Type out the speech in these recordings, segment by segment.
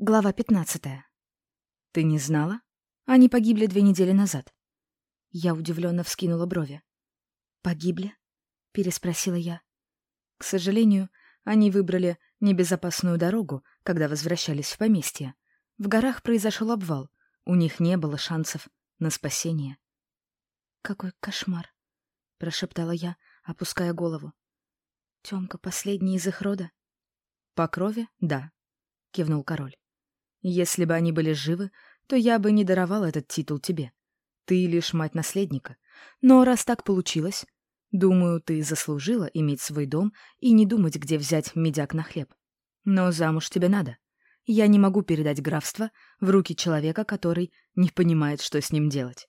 Глава пятнадцатая. «Ты не знала? Они погибли две недели назад». Я удивленно вскинула брови. «Погибли?» — переспросила я. К сожалению, они выбрали небезопасную дорогу, когда возвращались в поместье. В горах произошел обвал. У них не было шансов на спасение. «Какой кошмар!» — прошептала я, опуская голову. «Тёмка последний из их рода?» «По крови — да», — кивнул король. Если бы они были живы, то я бы не даровал этот титул тебе. Ты лишь мать наследника. Но раз так получилось, думаю, ты заслужила иметь свой дом и не думать, где взять медяк на хлеб. Но замуж тебе надо. Я не могу передать графство в руки человека, который не понимает, что с ним делать.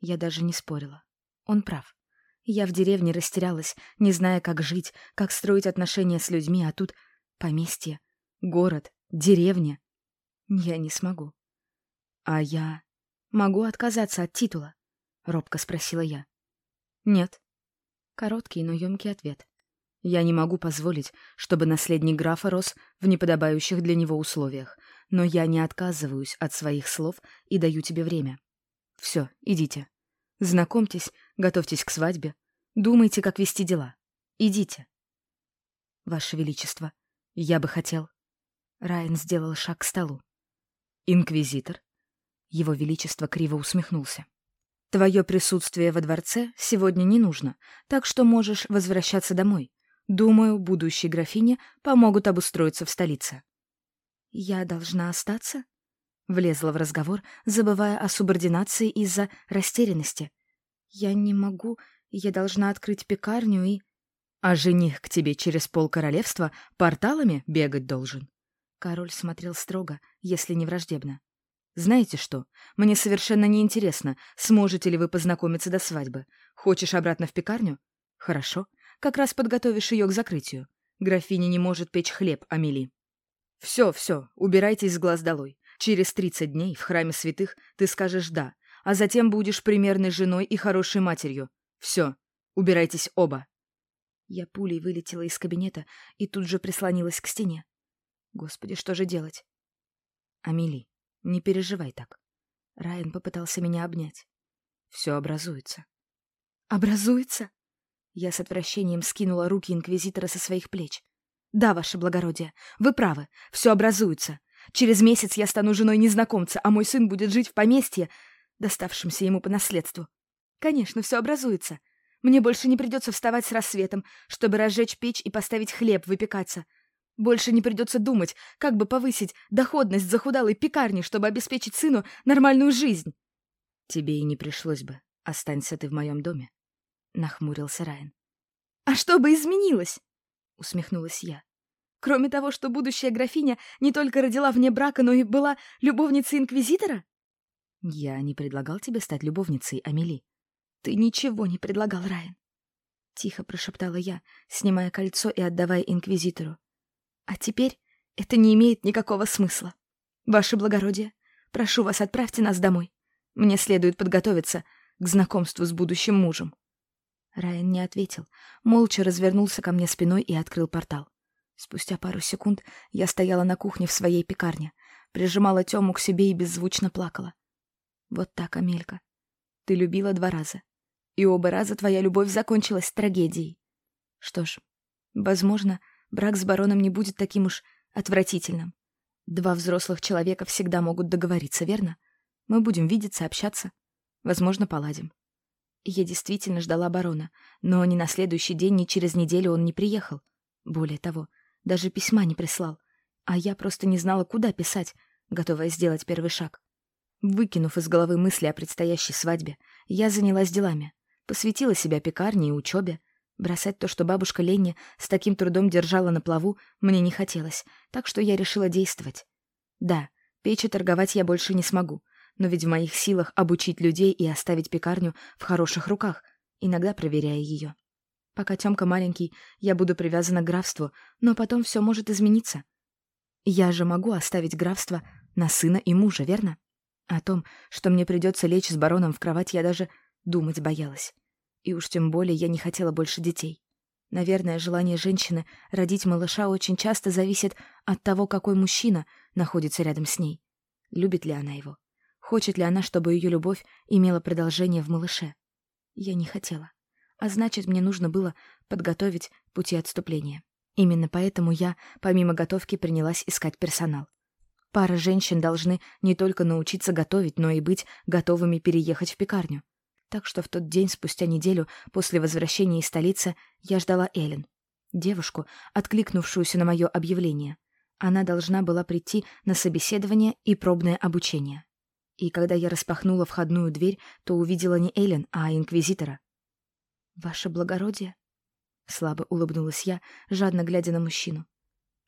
Я даже не спорила. Он прав. Я в деревне растерялась, не зная, как жить, как строить отношения с людьми, а тут поместье, город, деревня. Я не смогу. А я могу отказаться от титула? Робко спросила я. Нет. Короткий, но емкий ответ. Я не могу позволить, чтобы наследник графа рос в неподобающих для него условиях, но я не отказываюсь от своих слов и даю тебе время. Все, идите. Знакомьтесь, готовьтесь к свадьбе, думайте, как вести дела. Идите. Ваше Величество, я бы хотел... Райан сделал шаг к столу. «Инквизитор?» Его Величество криво усмехнулся. «Твое присутствие во дворце сегодня не нужно, так что можешь возвращаться домой. Думаю, будущей графине помогут обустроиться в столице». «Я должна остаться?» Влезла в разговор, забывая о субординации из-за растерянности. «Я не могу, я должна открыть пекарню и...» «А жених к тебе через пол королевства порталами бегать должен?» Король смотрел строго, если не враждебно. «Знаете что? Мне совершенно неинтересно, сможете ли вы познакомиться до свадьбы. Хочешь обратно в пекарню? Хорошо. Как раз подготовишь ее к закрытию. Графиня не может печь хлеб, Амели. Все, все, убирайтесь с глаз долой. Через тридцать дней в храме святых ты скажешь «да», а затем будешь примерной женой и хорошей матерью. Все, убирайтесь оба». Я пулей вылетела из кабинета и тут же прислонилась к стене. Господи, что же делать? Амели, не переживай так. Райан попытался меня обнять. Все образуется. Образуется? Я с отвращением скинула руки инквизитора со своих плеч. Да, ваше благородие, вы правы, все образуется. Через месяц я стану женой незнакомца, а мой сын будет жить в поместье, доставшемся ему по наследству. Конечно, все образуется. Мне больше не придется вставать с рассветом, чтобы разжечь печь и поставить хлеб выпекаться. Больше не придется думать, как бы повысить доходность захудалой пекарни, чтобы обеспечить сыну нормальную жизнь. Тебе и не пришлось бы. Останься ты в моем доме, — нахмурился Райан. А что бы изменилось? — усмехнулась я. Кроме того, что будущая графиня не только родила вне брака, но и была любовницей инквизитора? Я не предлагал тебе стать любовницей, Амели. Ты ничего не предлагал, Райан. Тихо прошептала я, снимая кольцо и отдавая инквизитору. А теперь это не имеет никакого смысла. Ваше благородие, прошу вас, отправьте нас домой. Мне следует подготовиться к знакомству с будущим мужем. Райан не ответил, молча развернулся ко мне спиной и открыл портал. Спустя пару секунд я стояла на кухне в своей пекарне, прижимала Тему к себе и беззвучно плакала. Вот так, Амелька. Ты любила два раза. И оба раза твоя любовь закончилась трагедией. Что ж, возможно, брак с бароном не будет таким уж отвратительным. Два взрослых человека всегда могут договориться, верно? Мы будем видеться, общаться. Возможно, поладим. Я действительно ждала барона, но ни на следующий день, ни через неделю он не приехал. Более того, даже письма не прислал. А я просто не знала, куда писать, готовая сделать первый шаг. Выкинув из головы мысли о предстоящей свадьбе, я занялась делами. Посвятила себя пекарне и учебе, Бросать то, что бабушка Ленни с таким трудом держала на плаву, мне не хотелось, так что я решила действовать. Да, печь торговать я больше не смогу, но ведь в моих силах обучить людей и оставить пекарню в хороших руках, иногда проверяя ее. Пока Тёмка маленький, я буду привязана к графству, но потом все может измениться. Я же могу оставить графство на сына и мужа, верно? О том, что мне придется лечь с бароном в кровать, я даже думать боялась. И уж тем более я не хотела больше детей. Наверное, желание женщины родить малыша очень часто зависит от того, какой мужчина находится рядом с ней. Любит ли она его? Хочет ли она, чтобы ее любовь имела продолжение в малыше? Я не хотела. А значит, мне нужно было подготовить пути отступления. Именно поэтому я, помимо готовки, принялась искать персонал. Пара женщин должны не только научиться готовить, но и быть готовыми переехать в пекарню. Так что в тот день, спустя неделю после возвращения из столицы, я ждала Эллен, девушку, откликнувшуюся на мое объявление. Она должна была прийти на собеседование и пробное обучение. И когда я распахнула входную дверь, то увидела не Эллен, а инквизитора. «Ваше благородие?» Слабо улыбнулась я, жадно глядя на мужчину.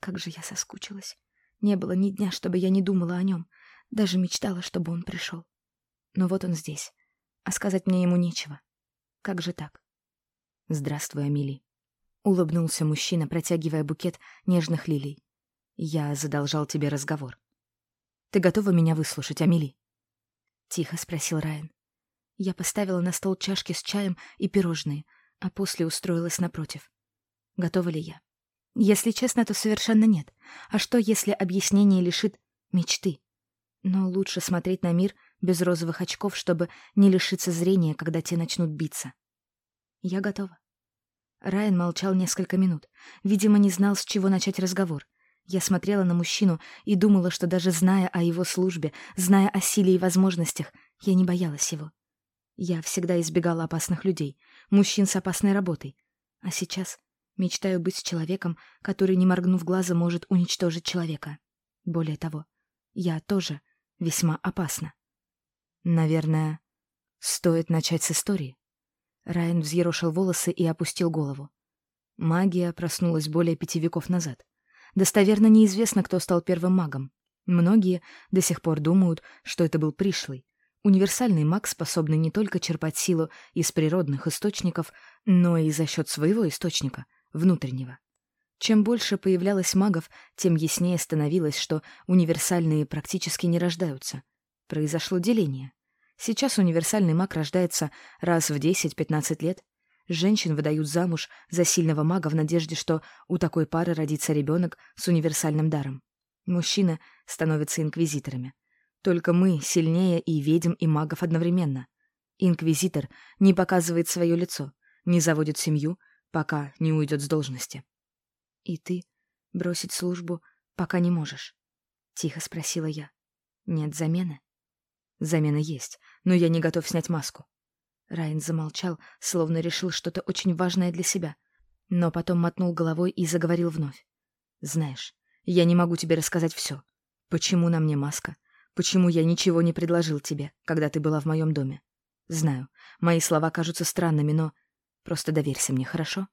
Как же я соскучилась. Не было ни дня, чтобы я не думала о нем. Даже мечтала, чтобы он пришел. Но вот он здесь а сказать мне ему нечего. Как же так? Здравствуй, Амели. Улыбнулся мужчина, протягивая букет нежных лилий. Я задолжал тебе разговор. Ты готова меня выслушать, Амели? Тихо спросил Райан. Я поставила на стол чашки с чаем и пирожные, а после устроилась напротив. Готова ли я? Если честно, то совершенно нет. А что, если объяснение лишит мечты? Но лучше смотреть на мир — без розовых очков, чтобы не лишиться зрения, когда те начнут биться. Я готова. Райан молчал несколько минут. Видимо, не знал, с чего начать разговор. Я смотрела на мужчину и думала, что даже зная о его службе, зная о силе и возможностях, я не боялась его. Я всегда избегала опасных людей, мужчин с опасной работой. А сейчас мечтаю быть с человеком, который, не моргнув глаза, может уничтожить человека. Более того, я тоже весьма опасна. Наверное, стоит начать с истории. Райан взъерошил волосы и опустил голову. Магия проснулась более пяти веков назад. Достоверно неизвестно, кто стал первым магом. Многие до сих пор думают, что это был пришлый. Универсальный маг, способный не только черпать силу из природных источников, но и за счет своего источника, внутреннего. Чем больше появлялось магов, тем яснее становилось, что универсальные практически не рождаются. Произошло деление. Сейчас универсальный маг рождается раз в 10-15 лет. Женщин выдают замуж за сильного мага в надежде, что у такой пары родится ребенок с универсальным даром. Мужчины становятся инквизиторами. Только мы сильнее и ведьм, и магов одновременно. Инквизитор не показывает свое лицо, не заводит семью, пока не уйдет с должности. «И ты бросить службу пока не можешь?» — тихо спросила я. «Нет замены?» Замена есть, но я не готов снять маску. Райан замолчал, словно решил что-то очень важное для себя, но потом мотнул головой и заговорил вновь. «Знаешь, я не могу тебе рассказать все. Почему на мне маска? Почему я ничего не предложил тебе, когда ты была в моем доме? Знаю, мои слова кажутся странными, но просто доверься мне, хорошо?»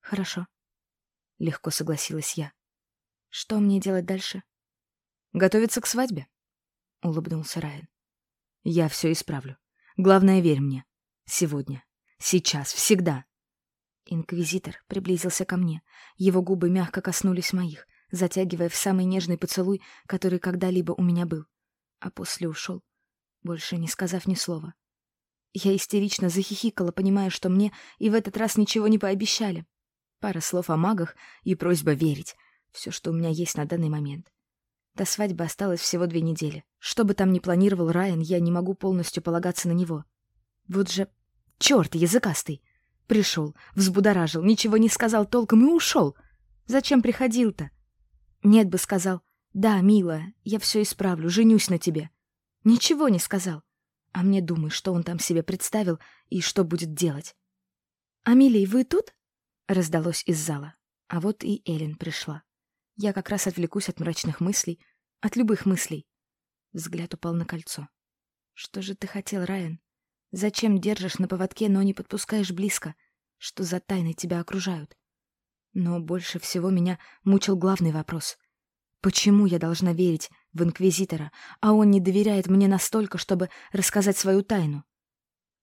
«Хорошо», — легко согласилась я. «Что мне делать дальше?» «Готовиться к свадьбе», — улыбнулся Райан. «Я все исправлю. Главное, верь мне. Сегодня. Сейчас. Всегда». Инквизитор приблизился ко мне. Его губы мягко коснулись моих, затягивая в самый нежный поцелуй, который когда-либо у меня был. А после ушел, больше не сказав ни слова. Я истерично захихикала, понимая, что мне и в этот раз ничего не пообещали. Пара слов о магах и просьба верить. Все, что у меня есть на данный момент. До свадьбы осталось всего две недели. Что бы там ни планировал Райан, я не могу полностью полагаться на него. Вот же... Черт, языкастый! Пришел, взбудоражил, ничего не сказал толком и ушел. Зачем приходил-то? Нет бы сказал. Да, милая, я все исправлю, женюсь на тебе. Ничего не сказал. А мне думай, что он там себе представил и что будет делать. «Амилий, вы тут?» — раздалось из зала. А вот и Эллен пришла. Я как раз отвлекусь от мрачных мыслей, от любых мыслей. Взгляд упал на кольцо. Что же ты хотел, Райан? Зачем держишь на поводке, но не подпускаешь близко? Что за тайны тебя окружают? Но больше всего меня мучил главный вопрос. Почему я должна верить в Инквизитора, а он не доверяет мне настолько, чтобы рассказать свою тайну?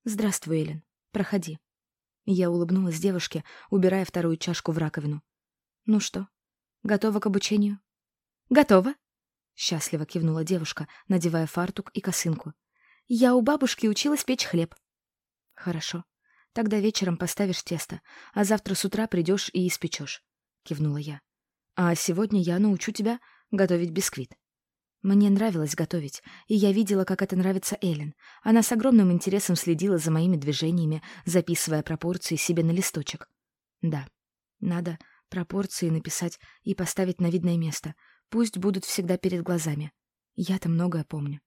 Здравствуй, Эллен. Проходи. Я улыбнулась девушке, убирая вторую чашку в раковину. Ну что, Готова к обучению? Готова. Счастливо кивнула девушка, надевая фартук и косынку. Я у бабушки училась печь хлеб. Хорошо. Тогда вечером поставишь тесто, а завтра с утра придешь и испечешь», — кивнула я. «А сегодня я научу тебя готовить бисквит». Мне нравилось готовить, и я видела, как это нравится Эллен. Она с огромным интересом следила за моими движениями, записывая пропорции себе на листочек. Да, надо пропорции написать и поставить на видное место. Пусть будут всегда перед глазами. Я-то многое помню.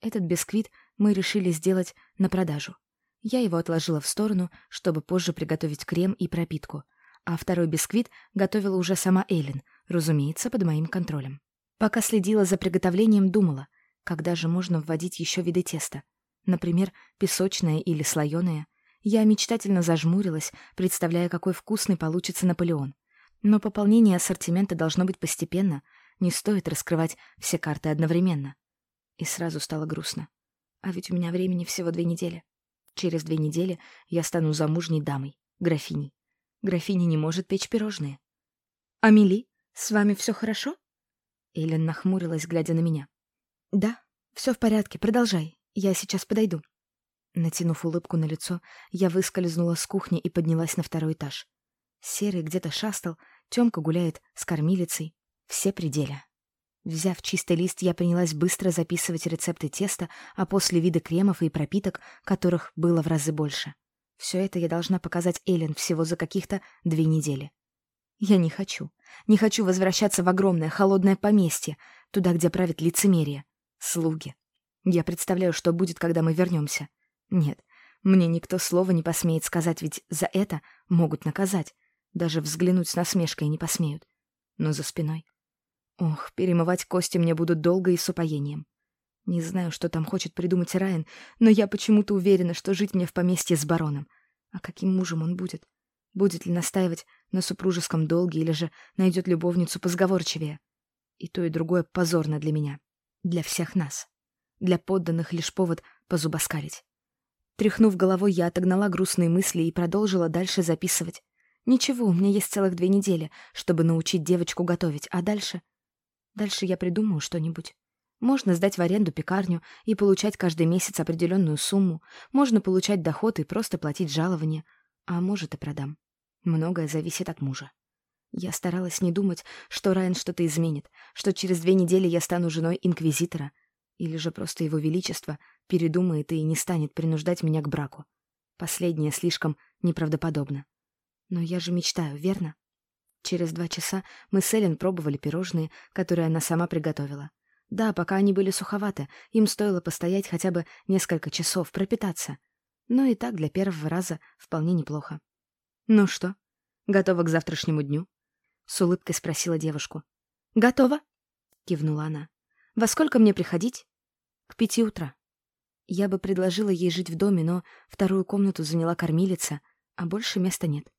Этот бисквит мы решили сделать на продажу. Я его отложила в сторону, чтобы позже приготовить крем и пропитку. А второй бисквит готовила уже сама Эллен, разумеется, под моим контролем. Пока следила за приготовлением, думала, когда же можно вводить еще виды теста. Например, песочное или слоеное. Я мечтательно зажмурилась, представляя, какой вкусный получится Наполеон. Но пополнение ассортимента должно быть постепенно, не стоит раскрывать все карты одновременно. И сразу стало грустно. А ведь у меня времени всего две недели. Через две недели я стану замужней дамой, графиней. Графиня не может печь пирожные. «Амели, с вами все хорошо?» Эллен нахмурилась, глядя на меня. «Да, все в порядке, продолжай. Я сейчас подойду». Натянув улыбку на лицо, я выскользнула с кухни и поднялась на второй этаж. Серый где-то шастал, Тёмка гуляет с кормилицей. Все пределы. Взяв чистый лист, я принялась быстро записывать рецепты теста, а после вида кремов и пропиток, которых было в разы больше. Все это я должна показать Эллен всего за каких-то две недели. Я не хочу. Не хочу возвращаться в огромное холодное поместье, туда, где правит лицемерие. Слуги. Я представляю, что будет, когда мы вернемся. Нет, мне никто слова не посмеет сказать, ведь за это могут наказать. Даже взглянуть с насмешкой не посмеют. Но за спиной. Ох, перемывать кости мне будут долго и с упоением. Не знаю, что там хочет придумать Райан, но я почему-то уверена, что жить мне в поместье с бароном. А каким мужем он будет? Будет ли настаивать на супружеском долге или же найдет любовницу позговорчивее? И то, и другое позорно для меня. Для всех нас. Для подданных лишь повод позубоскалить. Тряхнув головой, я отогнала грустные мысли и продолжила дальше записывать. Ничего, у меня есть целых две недели, чтобы научить девочку готовить, а дальше... Дальше я придумаю что-нибудь. Можно сдать в аренду пекарню и получать каждый месяц определенную сумму, можно получать доход и просто платить жалование, а может и продам. Многое зависит от мужа. Я старалась не думать, что Райан что-то изменит, что через две недели я стану женой инквизитора, или же просто его величество передумает и не станет принуждать меня к браку. Последнее слишком неправдоподобно. Но я же мечтаю, верно? Через два часа мы с Эллен пробовали пирожные, которые она сама приготовила. Да, пока они были суховаты, им стоило постоять хотя бы несколько часов, пропитаться. Но и так для первого раза вполне неплохо. «Ну что, готова к завтрашнему дню?» — с улыбкой спросила девушку. «Готова?» — кивнула она. «Во сколько мне приходить?» «К пяти утра». Я бы предложила ей жить в доме, но вторую комнату заняла кормилица, а больше места нет.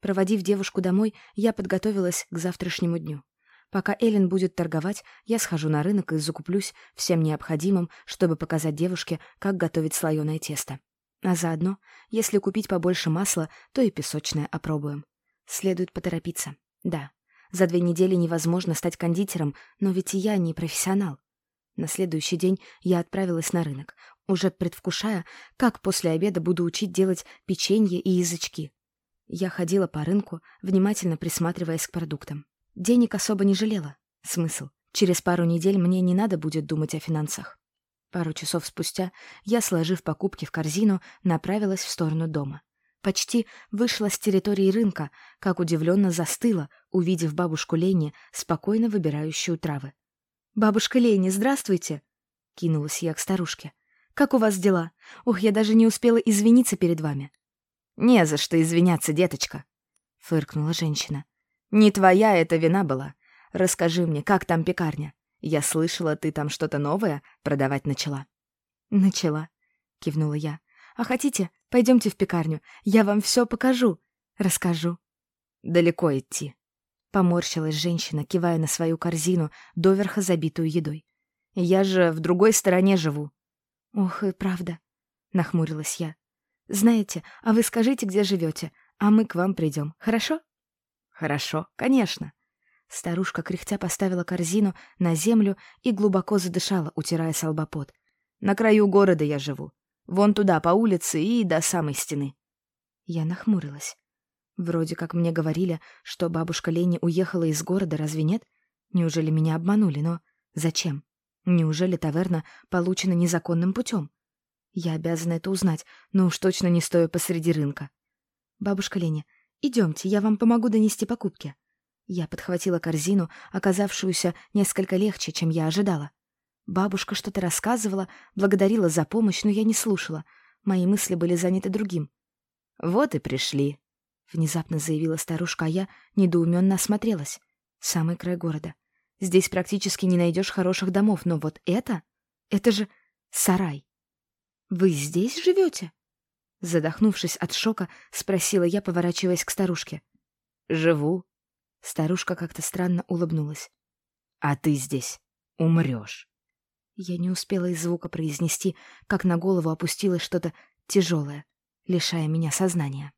Проводив девушку домой, я подготовилась к завтрашнему дню. Пока Эллен будет торговать, я схожу на рынок и закуплюсь всем необходимым, чтобы показать девушке, как готовить слоеное тесто. А заодно, если купить побольше масла, то и песочное опробуем. Следует поторопиться. Да, за две недели невозможно стать кондитером, но ведь и я не профессионал. На следующий день я отправилась на рынок, уже предвкушая, как после обеда буду учить делать печенье и язычки. Я ходила по рынку, внимательно присматриваясь к продуктам. Денег особо не жалела. Смысл? Через пару недель мне не надо будет думать о финансах. Пару часов спустя я, сложив покупки в корзину, направилась в сторону дома. Почти вышла с территории рынка, как удивленно застыла, увидев бабушку Лени, спокойно выбирающую травы. «Бабушка Лени, здравствуйте!» — кинулась я к старушке. «Как у вас дела? Ух, я даже не успела извиниться перед вами». «Не за что извиняться, деточка», — фыркнула женщина. «Не твоя эта вина была. Расскажи мне, как там пекарня? Я слышала, ты там что-то новое продавать начала». «Начала», — кивнула я. «А хотите, пойдемте в пекарню, я вам все покажу, расскажу». «Далеко идти», — поморщилась женщина, кивая на свою корзину, доверха забитую едой. «Я же в другой стороне живу». «Ох, и правда», — нахмурилась я. «Знаете, а вы скажите, где живете, а мы к вам придем, хорошо?» «Хорошо, конечно», Старушка кряхтя поставила корзину на землю и глубоко задышала, утирая с На краю города я живу. Вон туда, по улице и до самой стены. Я нахмурилась. Вроде как мне говорили, что бабушка Лени уехала из города, разве нет? Неужели меня обманули, но зачем? Неужели таверна получена незаконным путем? Я обязана это узнать, но уж точно не стою посреди рынка. Бабушка Леня, идемте, я вам помогу донести покупки. Я подхватила корзину, оказавшуюся несколько легче, чем я ожидала. Бабушка что-то рассказывала, благодарила за помощь, но я не слушала. Мои мысли были заняты другим. «Вот и пришли», — внезапно заявила старушка, а я недоуменно осмотрелась. Самый край города. Здесь практически не найдешь хороших домов, но вот это... Это же сарай. «Вы здесь живете?» Задохнувшись от шока, спросила я, поворачиваясь к старушке. «Живу». Старушка как-то странно улыбнулась. «А ты здесь умрешь». Я не успела и звука произнести, как на голову опустилось что-то тяжелое, лишая меня сознания.